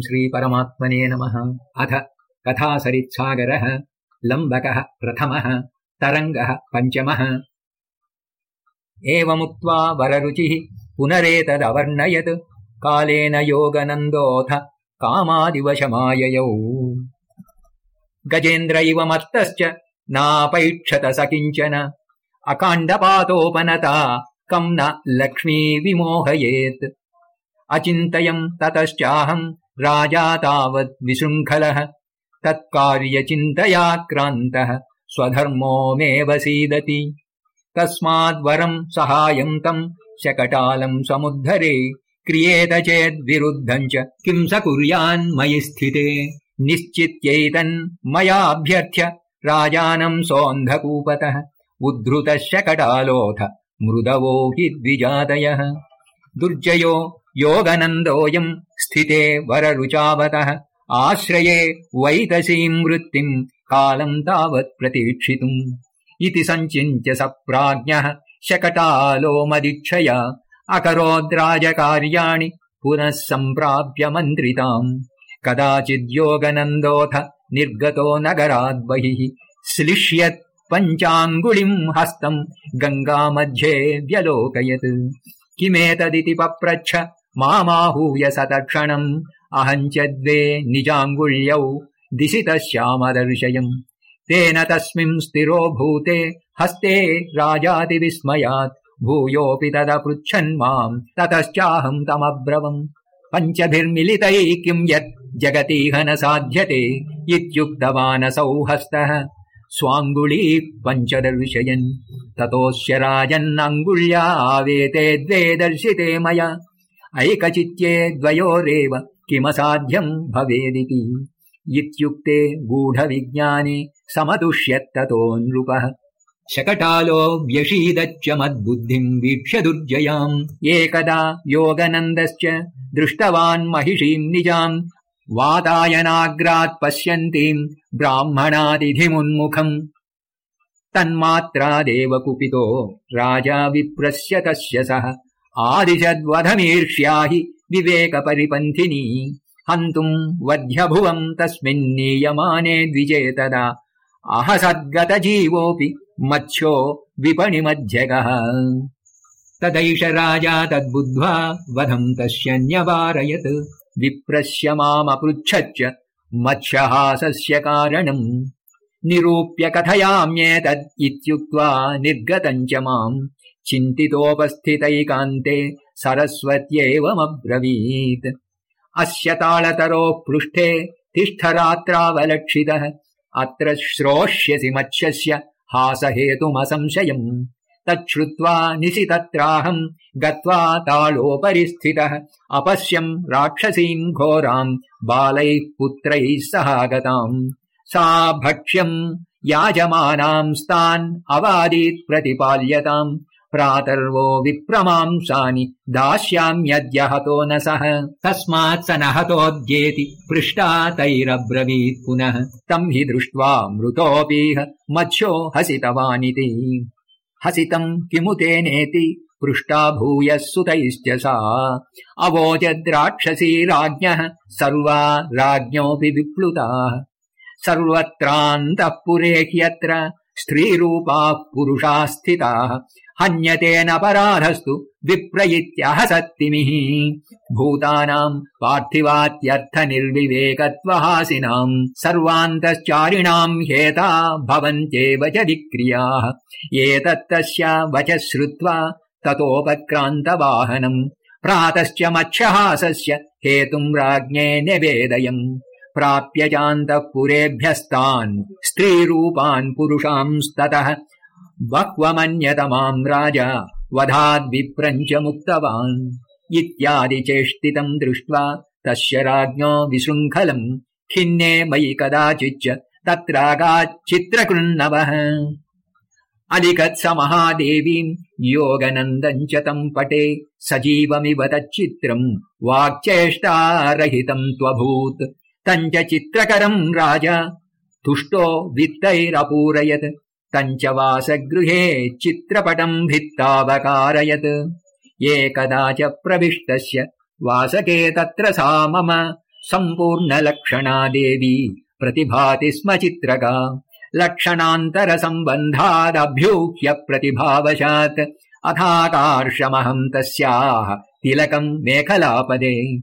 श्रीपरमात्मने नमः। अथ कथासरित्सागरः लम्बकः प्रथमः तरङ्गः पञ्चमः। एवमुक्त्वा वररुचिः पुनरेतदवर्णयत्। कालेन योगनन्दोऽथ कामादिवशमाययौ। गजेन्द्र इव मत्तश्च नापैक्षत स किञ्चन। अकाण्डपातोपनता कम् न लक्ष्मी विमोहयेत् अचिन्तयम् ततश्चाहम् राजा तावत् विशृङ्खलः तत्कार्यचिन्तयाक्रान्तः स्वधर्मो मेव सीदति तस्माद्वरम् सहायम् तम् शकटालम् समुद्धरे क्रियेत चेद्विरुद्धम् च किम् स कुर्यान्मयि स्थिते। निश्चित्यैतन् मयाभ्यर्थ्य राजानम् सोऽन्धकूपतः उद्धृतः शकटालोऽथ मृदवो हि द्विजातयः। दुर्जयो योगनन्दोऽयम् स्थिते वररुचावतः आश्रये वैतसीम् वृत्तिम् कालम् तावत् प्रतीक्षितुम्। इति सञ्चिन्त्य स प्राज्ञः शकटालो मदिच्छया अकरोद्राजकार्याणि पुनः सम्प्राप्य मन्त्रिताम्। कदाचिद्योगनन्दोऽथ निर्गतो नगराद् बहिः श्लिष्यत् पञ्चाङ्गुलिम् हस्तम् गङ्गामध्ये व्यलोकयत्। किमेतदिति पप्रच्छ मामाहूय सतक्षणम् अहम् च द्वे निजाङ्गुल्यौ दिशितश्यामदर्शयम् तेन तस्मिन् स्थिरो भूते हस्ते राजातिविस्मयात् भूयोऽपि तदपृच्छन् माम्। ततश्चाहम् तमब्रवम्। पञ्चभिर्मिलितैः किम् यत् जगतीह न साध्यते इत्युक्तवानसौ हस्तः। स्वाङ्गुली पञ्चदर्शयन्। ततोऽस्य राजन्नङ्गुल्यावेते द्वे दर्शिते मया ऐकचित्ये द्वयोरेव किमसाध्यम् भवेदिति। इत्युक्ते गूढविज्ञाने समतुष्यत्ततो नृपः शकटालो व्यशीदच्च मद्बुद्धिम् वीक्ष्य दुर्जयाम्। एकदा योगनन्दश्च दृष्टवान् महिषीम् निजाम्। वातायनाग्रात् पश्यन्तीम् ब्राह्मणादिधिमुन्मुखम्। तन्मात्रादेव कुपितो राजा विप्रस्य तस्य सः आदिशद्वधमीर्ष्या हि विवेकपरिपन्थिनी हन्तुम् वध्यभुवम् तस्मिन्नीयमाने द्विजे तदा। अहसद्गतजीवोऽपि मत्स्यो विपणिमध्यगः। तदैष राजा तद्बुद्ध्वा वधम् तस्य न्यवारयत्। विप्रस्य मामपृच्छच्च मत्स्यहासस्य कारणम्। निरूप्य कथयाम्येतद् इत्युक्त्वा निर्गतम् च माम् चिन्तितोपस्थितैकान्ते सरस्वत्येवमब्रवीत्। अस्य ताळतरोः पृष्ठे तिष्ठरात्रावलक्षितः, अत्र श्रोष्यसि मत्स्यस्य हासहेतुमसंशयम्। तच्छ्रुत्वा निशि तत्राहम् गत्वा तालोपरि स्थितः अपश्यम् राक्षसीम् घोराम्, बालैः पुत्रैः सहागताम् सा भक्ष्यम् याजमानाम् स्तान् अवादीत् प्रतिपाल्यताम्। प्रातर्वो विप्रमांसानि दास्याम्यद्य हतो न सः। तस्मात् स न हतोऽद्येति पृष्टा तैरब्रवीत् पुनः। तम् हि दृष्ट्वा मृतोऽपीह मत्स्यो हसितवानिति। हसितम् किमु तेनेति पृष्टा भूयः सुतैश्च सा अवोजद्राक्षसी राज्ञः सर्वा राज्ञोऽपि विप्लुताः। सर्वत्रान्तः पुरे ह्यत्र स्त्रीरूपाः पुरुषाः स्थिताः हन्यतेन पराधस्तु विप्र इत्यहसत्तिमिः भूतानाम् पार्थिवात्यर्थनिर्विवेकत्वहासिनाम् सर्वान्तश्चारिणाम् ह्येता भवन्त्येव च विक्रियाः। एतत्तस्य वचः श्रुत्वा ततोपक्रान्तवाहनम् प्रातश्च मत्स्यहासस्य हेतुम् राज्ञे निवेदयम् प्राप्य चान्तः पुरेभ्यस्तान् स्त्रीरूपान् पुरुषांस्ततः बह्वमन्यतमाम् राजा वधाद्विप्रम् च मुक्तवान् इत्यादि चेष्टितम् दृष्ट्वा तस्य राज्ञो विशृङ्खलम्। खिन्ने मयि कदाचिच्च तत्रागाच्चित्रकृन्नवः स महादेवीम् योगनन्दम् च तम् पटे सजीवमिव तच्चित्रम् वाक्चेष्टारहितम् त्वभूत्। तम् च चित्रकरम् राजा तुष्टो वित्तैरपूरयत् तम् च वासगृहे चित्रपटम् भित्तावकारयत्। एकदा च प्रविष्टस्य वासके तत्र सा मम सम्पूर्णलक्षणा देवी प्रतिभाति स्म चित्रका। लक्षणान्तरसम्बन्धादभ्यूह्य प्रतिभावशात्। अथाकार्षमहम् तस्याः तिलकम् मेखलापदे।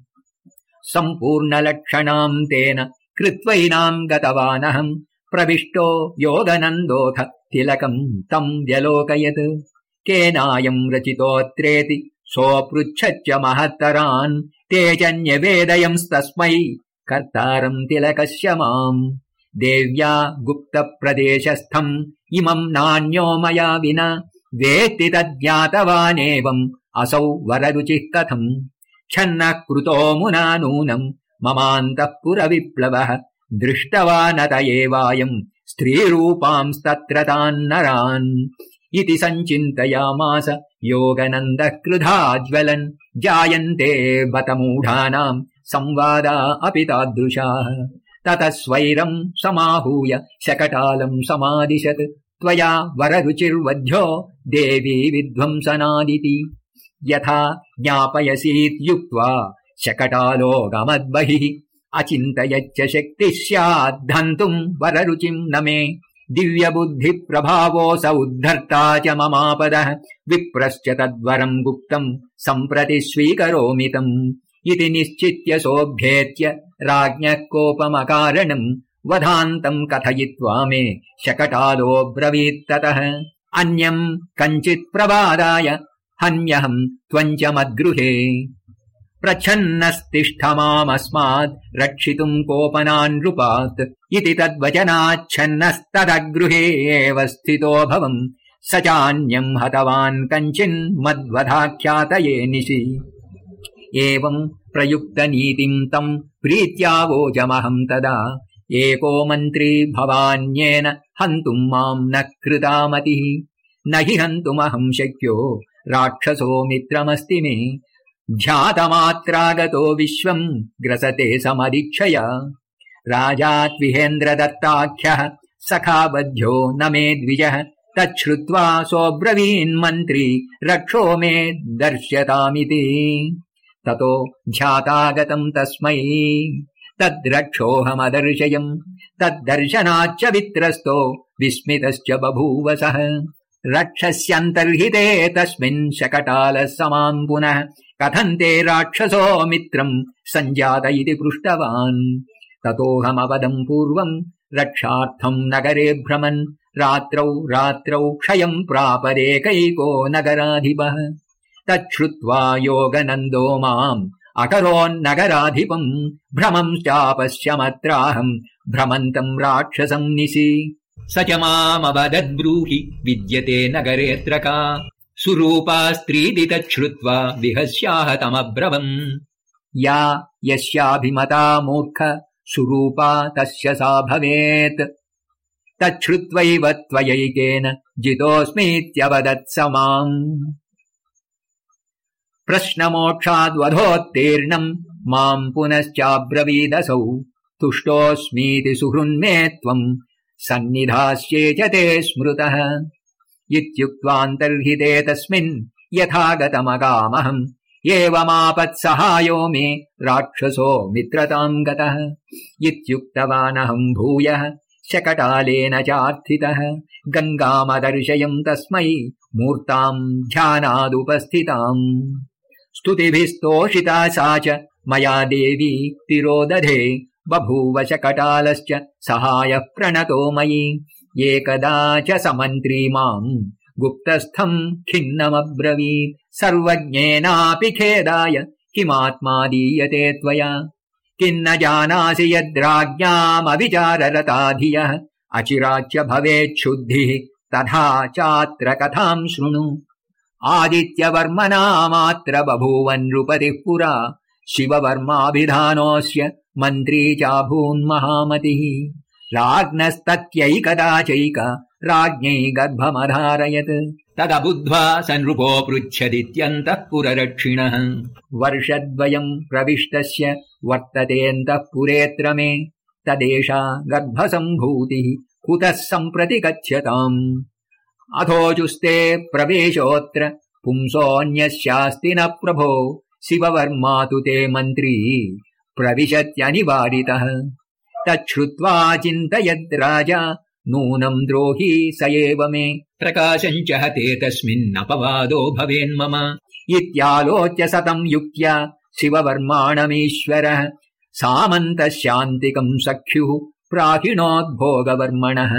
सम्पूर्णलक्षणाम् तेन कृत्वैनाम् गतवानहम् प्रविष्टो योगनन्दोऽथ तिलकम् तम् व्यलोकयत्। केनायम् रचितोऽत्रेति सोऽपृच्छच्च महत्तरान्। ते च न्यवेदयंस्तस्मै कर्तारम् तिलकस्य माम्। देव्या गुप्तप्रदेशस्थम् इमम् नान्यो मया विना। वेत्ति तज्ज्ञातवानेवम् असौ वररुचिः कथम्। छन्नः कृतो मुना नूनम् ममान्तः पुरविप्लवः दृष्टवानत एवायम् स्त्रीरूपांस्तत्र तान्नरान् इति सञ्चिन्तयामास योगनन्दः ज्वलन् जायन्ते बतमूढानाम् संवादा अपि तादृशाः। ततः स्वैरम् समाहूय शकटालम् समादिशत्। त्वया वररुचिर्वध्यो देवी विध्वंसनादिति। यथा ज्ञापयसीत्युक्त्वा शकटालोगमद्बहिः अचिन्तयच्च शक्तिः स्याद्धन्तुम् वररुचिम् न मे। दिव्यबुद्धिप्रभावोऽस उद्धर्ता च ममापदः। विप्रश्च तद्वरम् गुप्तम् सम्प्रति स्वीकरोमि तम्। इति निश्चित्य सोऽभ्येत्य राज्ञः कोपमकारणम् वधान्तम् कथयित्वा मे शकटालोऽब्रवीत्ततः। अन्यम् कञ्चित् प्रवादाय हन्यहम् त्वम् च मद्गृहे प्रच्छन्नस्तिष्ठ मामस्मात् रक्षितुम् कोपनान्नृपात् इति तद्वचनाच्छन्नस्तदगृहे एव स्थितोऽभवम् स चान्यम् हतवान् कञ्चिन् मद्वधाख्यातये निशि। एवम् प्रयुक्तनीतिम् तम् प्रीत्यावोजमहम् तदा। एको मन्त्री भवान्येन हन्तुम् माम् न कृतामतिः। न हि हन्तुमहम् शक्यो। राक्षसो मित्रमस्ति मे ध्यातमात्रागतो विश्वम् ग्रसते समदीक्षया राजा त्विहेन्द्रदत्ताख्यः बध्यो न मे द्विजः। तच्छ्रुत्वा सोऽब्रवीन्मन्त्री रक्षो मे दर्श्यतामिति ततो ध्यातागतम् तस्मै। तद्रक्षोऽहमदर्शयम्। तद्दर्शनाच्च वित्रस्तो विस्मितश्च बभूवसः रक्षस्यन्तर्हिते तस्मिन् शकटालः समाम् पुनः कथम् ते राक्षसो मित्रम् सञ्जात इति पृष्टवान्। ततोऽहमवदम् पूर्वम् रक्षार्थम् नगरे भ्रमन्, रात्रौ रात्रौ क्षयम् प्रापदेकैको नगराधिपः। तच्छ्रुत्वा योगनन्दो माम् अकरोन्नगराधिपम् भ्रमम् चापश्यमत्राहम् भ्रमन्तम् राक्षसम् निशि। स च मामवदद्ब्रूहि विद्यते नगरेऽत्र का सुरूपा स्त्रीति तच्छ्रुत्वा विहस्याहतमब्रवम् या यस्याभिमता मूर्ख सुरूपा तस्य सा भवेत्। तच्छ्रुत्वैव त्वयैकेन जितोऽस्मीत्यवदत् स माम्। प्रश्नमोक्षाद्वधोत्तीर्णम् माम् पुनश्चाब्रवीदसौ। तुष्टोऽस्मीति सुहृन्मे त्वम् सन्निधास्ये च ते स्मृतः। इत्युक्त्वान्तर्हिते तस्मिन् यथागतमगामहम्। एवमापत्सहायो मे राक्षसो मित्रताम् गतः। इत्युक्तवानहम् भूयः शकटालेन चार्थितः। गङ्गामदर्शयम् तस्मै मूर्ताम् ध्यानादुपस्थिताम्। स्तुतिभिस्तोषिता सा च मया देवी तिरोदधे बभूव शकटालश्च सहायः प्रणतो मयि। एकदा च समन्त्री माम् गुप्तस्थम् खिन्नमब्रवीत्। सर्वज्ञेनापि खेदाय किमात्मा दीयते त्वया। किन्न जानासि यद्राज्ञामविचाररता धियः अचिराच्य भवेच्छुद्धिः तथा चात्र कथाम् शृणु। आदित्यवर्मनामात्र बभूवन् नृपतिः पुरा। शिववर्माभिधानोऽस्य मन्त्री चाभून्महामतिः राज्ञस्तत्यैकदा चैक राज्ञै गर्भमधारयत्। तदबुद्ध्वा स नृपो पृच्छदित्यन्तः पुररक्षिणः वर्षद्वयम् प्रविष्टस्य वर्ततेऽन्तः पुरेऽत्र मे। तदेषा गर्भसम्भूतिः कुतः सम्प्रति गच्छताम् अथोचुस्ते प्रवेशोऽत्र पुंसोऽन्यस्यास्ति न प्रभो। शिववर्मा तु ते मन्त्री प्रविशत्यनिवारितः। तच्छ्रुत्वा चिन्तयद् राजा नूनम् द्रोही स एव मे। प्रकाशम् च हते तस्मिन्नपवादो भवेन्मम इत्यालोच्य सतम् युक्त्या शिववर्माणमीश्वरः। सामन्तशान्तिकम् सख्युः प्राहिणोद्भोगवर्मणः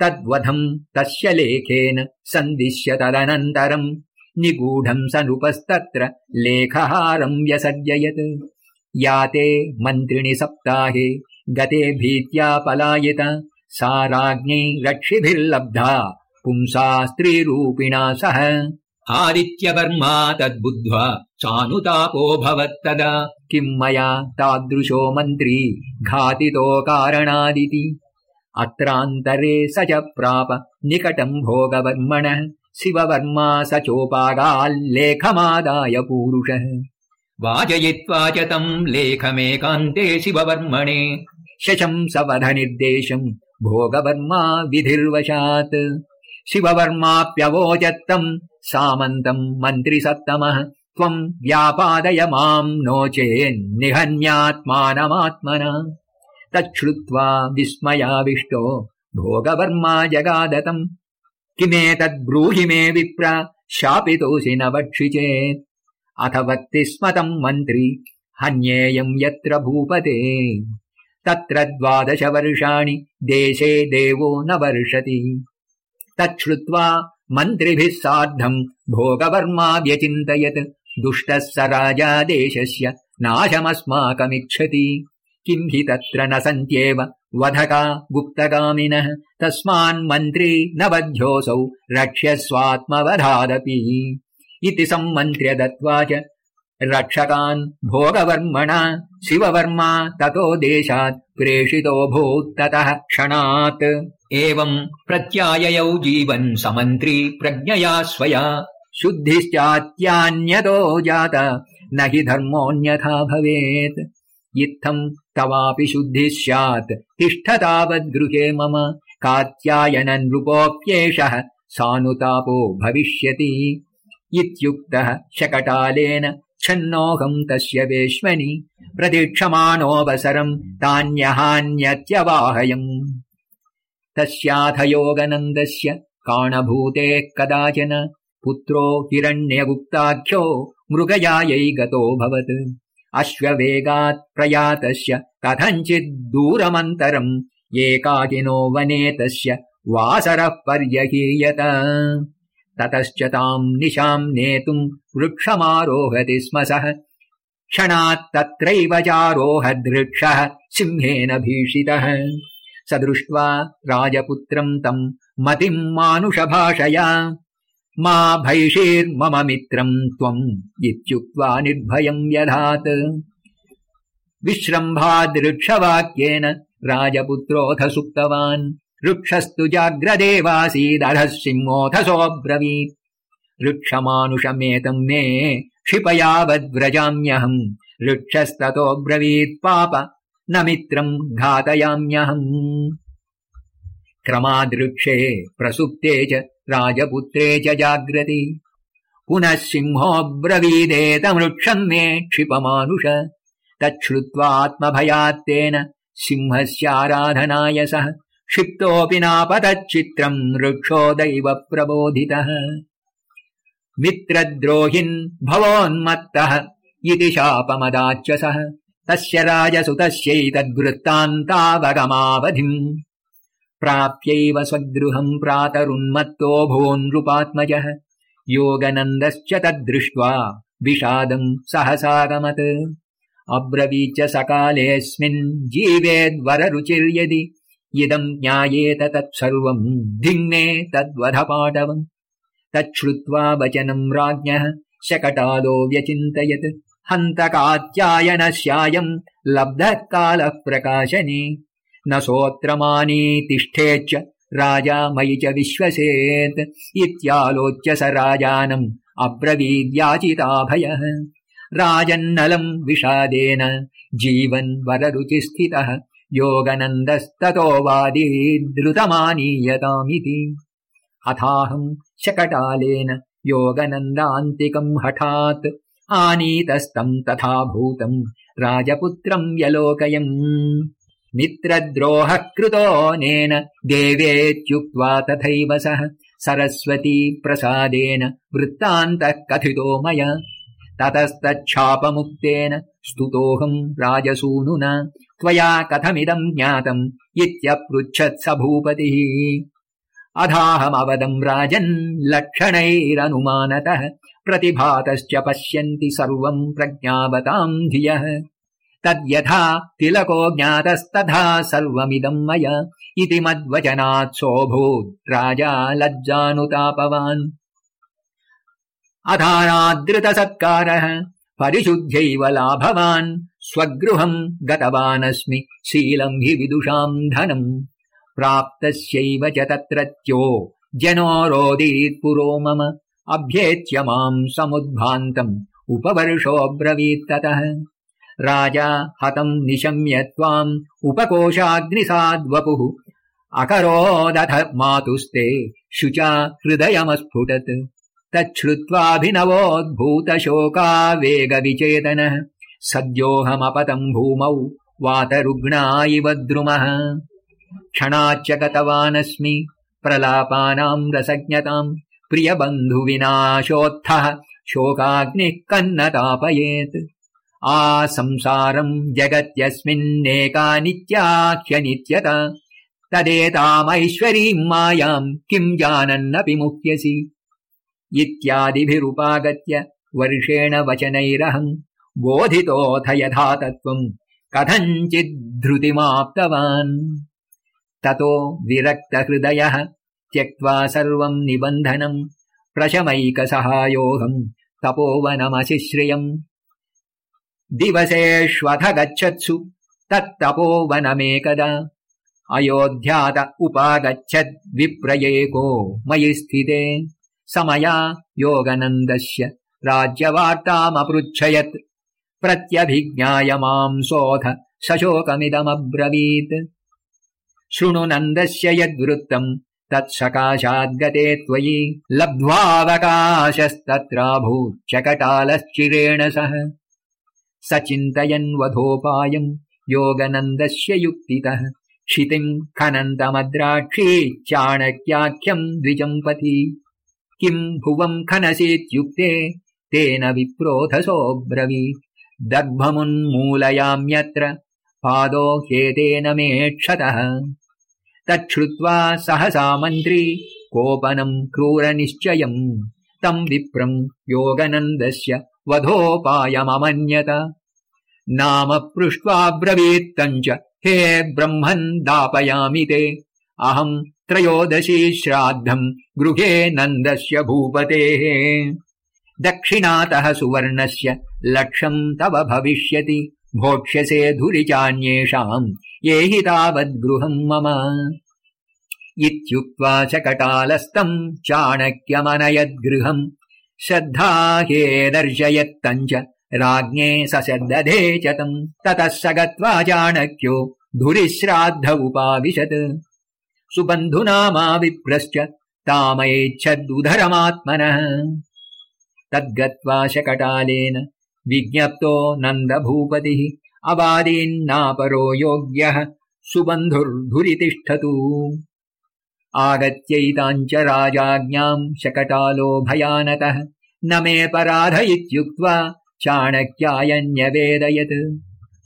तद्वधम् तस्य लेखेन सन्दिश्य तदनन्तरम् निगूढम् स नृपस्तत्र लेखहारम् व्यसर्जयत्। याते मन्त्रिणि सप्ताहे गते भीत्या पलायित सा राज्ञै रक्षिभिर्लब्धा पुंसा स्त्रीरूपिणा सह। आदित्यवर्मा तद्बुद्ध्वा भवत्तदा। किम् मया तादृशो मन्त्री घातितो कारणादिति। अत्रान्तरे स च प्राप निकटम् भोगवर्मणः शिववर्मा स चोपागाल्लेखमादाय पूरुषः वाजयित्वा च तम् लेखमेकान्ते शिववर्मणे। शशंसवध निर्देशम् भोगवर्मा विधिर्वशात्। शिववर्माप्यवोचत्तम् सामन्तम् मन्त्रिसत्तमः। त्वम् व्यापादय माम् नो चेन्निहन्यात्मानमात्मना तच्छ्रुत्वा विस्मयाविष्टो भोगवर्मा जगादतम्। किमेतद्ब्रूहि मे विप्र शापितोऽसि न वक्षि चेत् अथ वक्ति मन्त्री हन्येयम् यत्र भूपते। तत्र द्वादश वर्षाणि देशे देवो न वर्षति। तच्छ्रुत्वा मन्त्रिभिः सार्धम् भोगवर्मा व्यचिन्तयत् दुष्टः स राजा देशस्य नाशमस्माकमिच्छति। किम् हि तत्र न सन्त्येव वधका गुप्तगामिनः तस्मान्मन्त्री न बध्योऽसौ रक्ष्यस्वात्मवधादपि इति सम्मन्त्र्य दत्त्वा च रक्षकान् भोगवर्मणा शिववर्मा ततो देशात् प्रेषितोऽभूत्ततः क्षणात्। एवम् प्रत्याययौ जीवन् समन्त्री प्रज्ञया स्वया। शुद्धिश्चात्यान्यतो जात, न हि धर्मोऽन्यथा भवेत्। इत्थम् तवापि शुद्धिः स्यात्। तिष्ठ तावद्गृहे मम कात्यायन नृपोऽप्येषः सानुतापो भविष्यति। इत्युक्तः शकटालेन छन्नोऽहम् तस्य वेश्मनि प्रतीक्षमाणोऽवसरम् तान्यहान्यत्यवाहयम्। तस्याथ योगनन्दस्य काणभूते कदाचन पुत्रो हिरण्यगुप्ताख्यो मृगयायै गतोऽभवत् अश्ववेगात् प्रयातस्य कथञ्चिद्दूरमन्तरम् एकाकिनो वने तस्य वासरः पर्यहीयत ततश्च ताम् निशाम् नेतुम् वृक्षमारोहति स्म सः। क्षणात् तत्रैव चारोहदृक्षः सिंहेन भीषितः। स दृष्ट्वा राजपुत्रम् तम् मतिम् मानुषभाषया मा भैषीर्मम मित्रम् त्वम् इत्युक्त्वा निर्भयम् व्यधात् विश्रम्भादृक्षवाक्येन राजपुत्रोऽथ सुप्तवान् वृक्षस्तु जाग्रदेवासीदधः सिंहोऽथसोऽब्रवीत् वृक्षमानुषमेतम् मे क्षिपयावद्व्रजाम्यहम्। वृक्षस्ततोऽब्रवीत् पाप न मित्रम् घातयाम्यहम्। क्रमादृक्षे प्रसुप्ते च राजपुत्रे च जाग्रति। पुनः सिंहोऽब्रवीदेतमृक्षम् मे क्षिपमानुष। तच्छ्रुत्वात्मभयात्तेन सिंहस्याराधनाय सः क्षिप्तोऽपि नापतच्चित्रम् वृक्षो दैव प्रबोधितः मित्रद्रोहिन् भवोन्मत्तः इति शापमदाच्च सः। तस्य राजसुतस्यैतद्वृत्तान्तावगमावधिम् प्राप्यैव स्वगृहम् प्रातरुन्मत्तो भोन्नृपात्मजः। योगनन्दश्च तद्दृष्ट्वा विषादम् सहसागमत्। अब्रवीच सकालेऽस्मिन् जीवेद्वररुचिर्यदि इदम् ज्ञायेत तत्सर्वम् धिङ्ने तद्वधपाटवम् तच्छ्रुत्वा वचनम् राज्ञः शकटालो व्यचिन्तयत्। हन्तकात्यायनस्यायम् लब्धः कालः प्रकाशने न सोऽत्रमानी तिष्ठेच्च राजा मयि च विश्वसेत्। इत्यालोच्य स राजानम् अब्रवीद्याचिताभयः। राजन्नलम् विषादेन जीवन् वररुचिस्थितः योगनन्दस्ततो वादीद्रुतमानीयतामिति अथाहम् शकटालेन योगनन्दान्तिकम् हठात् आनीतस्तम् तथा भूतम् राजपुत्रम् व्यलोकयम् मित्रद्रोहः कृतोऽनेन देवेत्युक्त्वा तथैव सः सरस्वती प्रसादेन वृत्तान्तः कथितो मया। ततस्तच्छापमुक्तेन स्तुतोऽहम् राजसूनुना त्वया कथमिदम् ज्ञातम् इत्यपृच्छत् स भूपतिः। अधाहमवदम् राजन् लक्षणैरनुमानतः प्रतिभातश्च पश्यन्ति सर्वम् प्रज्ञावताम् धियः। तद्यथा तिलको ज्ञातस्तथा सर्वमिदम् मया इति मद्वचनात् सोऽभूत् राजा लज्जानुतापवान्। अधानादृतसत्कारः परिशुद्ध्यैव लाभवान् स्वगृहम् गतवानस्मि शीलम् हि विदुषाम् धनम् प्राप्तस्यैव च तत्रत्यो जनो रोदीत् पुरो मम। अभ्येत्य माम् समुद्भान्तम् उपवर्षोऽब्रवीत्ततः राजा हतम् निशम्य त्वाम् उपकोशाग्निसाद्वपुः अकरोदथ मातुस्ते शुचा हृदयमस्फुटत्। तच्छ्रुत्वाभिनवोद्भूतशोकावेगविचेतनः सद्योऽहमपतम् भूमौ वातरुग्णा इव द्रुमः। क्षणाच्च गतवानस्मि प्रलापानाम् रसज्ञताम् प्रियबन्धुविनाशोत्थः शोकाग्निः कन्नतापयेत् आ संसारम् जगत्यस्मिन्नेका नित्याख्यनित्यता तदेतामैश्वरीम् मायाम् किम् जानन्नपि मुह्यसि। इत्यादिभिरुपागत्य वर्षेण वचनैरहम् बोधितोऽथ यथा तत्त्वम् कथञ्चिद्धृतिमाप्तवान् ततो विरक्तहृदयः त्यक्त्वा सर्वम् निबन्धनम् प्रशमैकसहायोऽहम् तपोवनमशिश्रियम्। दिवसेष्वथ गच्छत्सु तत्तपोवनमेकदा। अयोध्यात उपागच्छद् विप्रयेको मयि स्थिते। समया योगनन्दस्य राज्यवार्तामपृच्छयत् प्रत्यभिज्ञाय माम् सोऽथ सशोकमिदमब्रवीत्। शृणु नन्दस्य यद्वृत्तम् तत्सकाशाद्गते त्वयि। लब्ध्वावकाशस्तत्राभूच्चकटालश्चिरेण सह। स चिन्तयन्वधोपायम् योगनन्दस्य युक्तितः। क्षितिम् खनन्तमद्राक्षी चाणक्याख्यम् द्विजम्पथि। किम् भुवम् खनसीत्युक्ते तेन विप्रोधसोऽब्रवीत् दग्भमुन्मूलयाम्यत्र पादो ह्येतेन मे क्षतः। तच्छ्रुत्वा सहसा मन्त्री कोपनम् क्रूरनिश्चयम्। तम् विप्रम् योगनन्दस्य वधोपायममन्यत। नाम पृष्ट्वा ब्रवीत्तम् च हे ब्रह्मन् दापयामि ते। अहम् त्रयोदशी श्राद्धम् गृहे नन्दस्य भूपतेः दक्षिणातः सुवर्णस्य लक्षम् तव भविष्यति। भोक्ष्यसे धुरिचान्येषाम् ये हि तावद्गृहम् मम। इत्युक्त्वा च कटालस्तम् चाणक्यमनयद्गृहम् श्रद्धा ह्येदर्शयत्तम् च राज्ञे सशदधे च तम् ततः स गत्वा चाणक्यो धुरिश्राद्ध उपाविशत् सुबन्धुनामा विप्रश्च तामयेच्छदुधरमात्मनः तद्गत्वा शकटालेन विज्ञप्तो नन्दभूपतिः अवादीन्नापरो योग्यः सुबन्धुर्धुरितिष्ठतु। आगत्यैताम् च राजाज्ञाम् शकटालो भयानकः न मे पराध इत्युक्त्वा चाणक्याय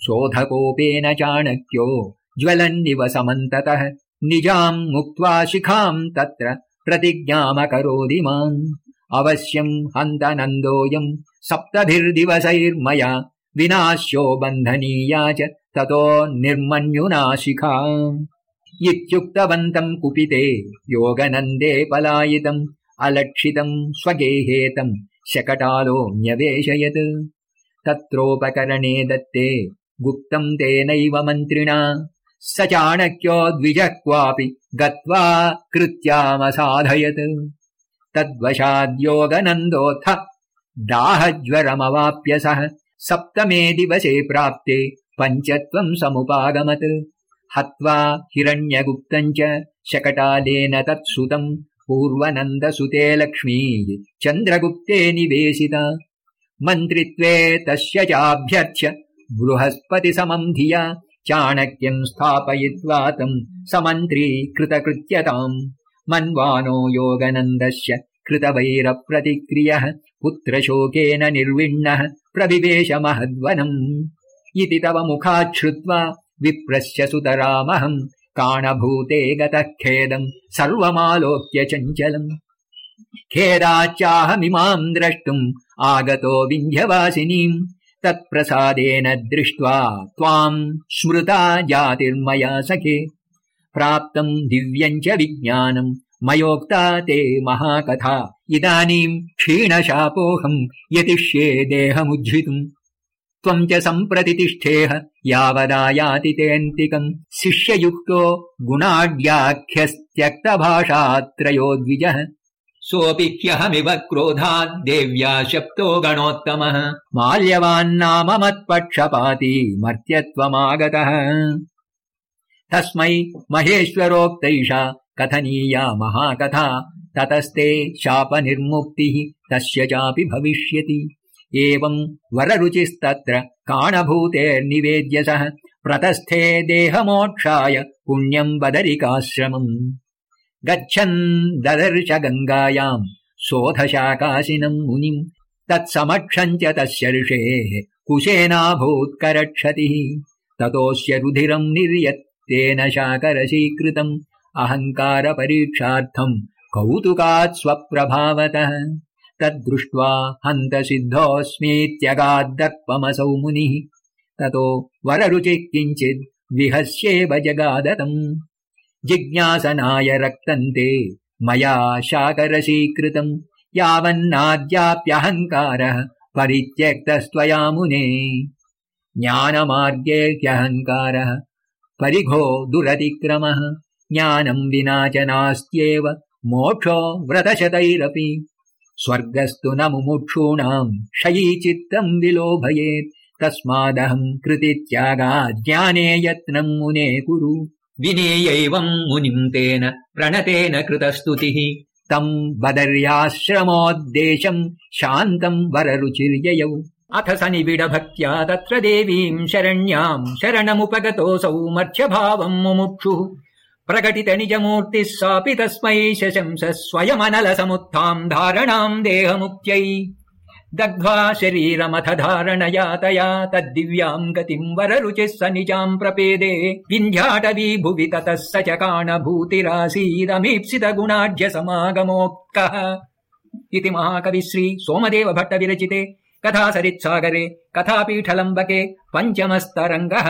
सोऽधकोपेन चाणक्यो ज्वलन्निव समन्ततः। निजाम् मुक्त्वा शिखाम् तत्र प्रतिज्ञामकरोदिमाम् अवश्यम् हन्तनन्दोऽयम् सप्तभिर्दिवसैर्मया विनाश्यो बन्धनीया च ततो निर्मन्युना शिखा इत्युक्तवन्तम् कुपिते योगनन्दे पलायितम् अलक्षितम् स्वगेहेतम् शकटालो न्यवेशयत् तत्रोपकरणे दत्ते गुप्तम् तेनैव मन्त्रिणा स चाणक्यो द्विजः क्वापि गत्वा कृत्यामसाधयत् तद्वशाद्योगनन्दोऽथ। दाहज्वरमवाप्य सः सप्तमे दिवसे प्राप्ते पञ्चत्वम् समुपागमत्। हत्वा हिरण्यगुप्तम् च शकटालेन तत्सुतम् पूर्वनन्दसुते लक्ष्मी चन्द्रगुप्ते निवेशिता। मन्त्रित्वे तस्य चाभ्यर्च्य बृहस्पति समम् धिया चाणक्यम् स्थापयित्वा तम् समन्त्री कृतकृत्यताम् मन्वानो योगनन्दस्य कृतवैरप्रतिक्रियः पुत्रशोकेन निर्विण्णः प्रविवेश महद्वनम् इति तव मुखात् श्रुत्वा विप्रस्य सुतरामहम् काणभूते गतः खेदम् सर्वमालोक्य चञ्चलम्। खेदाच्चाहमिमाम् द्रष्टुम् आगतो विन्ध्यवासिनीम् तत्प्रसादेन दृष्ट्वा त्वाम् स्मृता जातिर्मया सखे। प्राप्तम् दिव्यम् च विज्ञानम् मयोक्ता ते महाकथा। इदानीम् क्षीणशापोऽहम् यतिष्ये देहमुज्झितुम्। त्वम् च सम्प्रतिष्ठेह यावदायाति तेऽन्तिकम् शिष्ययुक्तो गुणाढ्याख्यस्त्यक्तभाषात्रयो द्विजः सोऽपि ह्यहमिव क्रोधात् देव्या शप्तो गणोत्तमः माल्यवान्नाम मत्पक्षपाती मर्त्यत्वमागतः। तस्मै महेश्वरोक्तैषा कथनीया महाकथा, ततस्ते शापनिर्मुक्तिः, तस्य चापि भविष्यति। एवम् वररुचिस्तत्र काणभूतेर्निवेद्य प्रतस्थे देहमोक्षाय पुण्यम् बदरिकाश्रमम्। गच्छन् ददर्श गङ्गायाम् शोधशाकाशिनम् मुनिम् तत्समक्षम् च तस्य ऋषेः कुशेनाभूत्करक्षतिः ततोऽस्य रुधिरम् निर्यत्तेन शाकरशीकृतम् अहङ्कारपरीक्षार्थम् कौतुकात् स्वप्रभावतः। तद्दृष्ट्वा हन्त सिद्धोऽस्मीत्यगाद्दर्पमसौ मुनिः। ततो वररुचिः किञ्चित् विहस्येव जगादतम्। जिज्ञासनाय रक्तन्ते मया शाकरशीकृतम् यावन्नाद्याप्यहङ्कारः परित्यक्तस्त्वया मुने। ज्ञानमार्गे ह्यहङ्कारः परिघो दुरतिक्रमः। ज्ञानम् विना च नास्त्येव। मोक्षो व्रतशतैरपि। स्वर्गस्तु न मुमुक्षूणाम् शयी चित्तम् विलोभयेत्। तस्मादहम् कृति त्यागा ज्ञाने यत्नम् मुने कुरु। विनेयैवम् मुनिम् तेन प्रणतेन कृतस्तुतिः। तम् बदर्याश्रमोद्देशम् शान्तम् वररुचिर्ययौ अथ स निबिडभक्त्या तत्र देवीम् शरण्याम् शरणमुपगतोऽसौ मर्त्यभावम् मुमुक्षुः। प्रकटित निजमूर्तिः सापि तस्मै शशंस स्वयमनलसमुत्थाम् धारणाम् देहमुक्त्यै। दग्ध्वा शरीरमथ धारणया तया तद्दिव्याम् गतिम् वररुचिः स निजाम् प्रपेदे। विन्ध्याटवी भुवि ततः स च समागमोक्तः इति महाकविश्री सोमदेव भट्ट विरचिते कथा सरित्सागरे कथापीठलम्बके पञ्चमस्तरङ्गः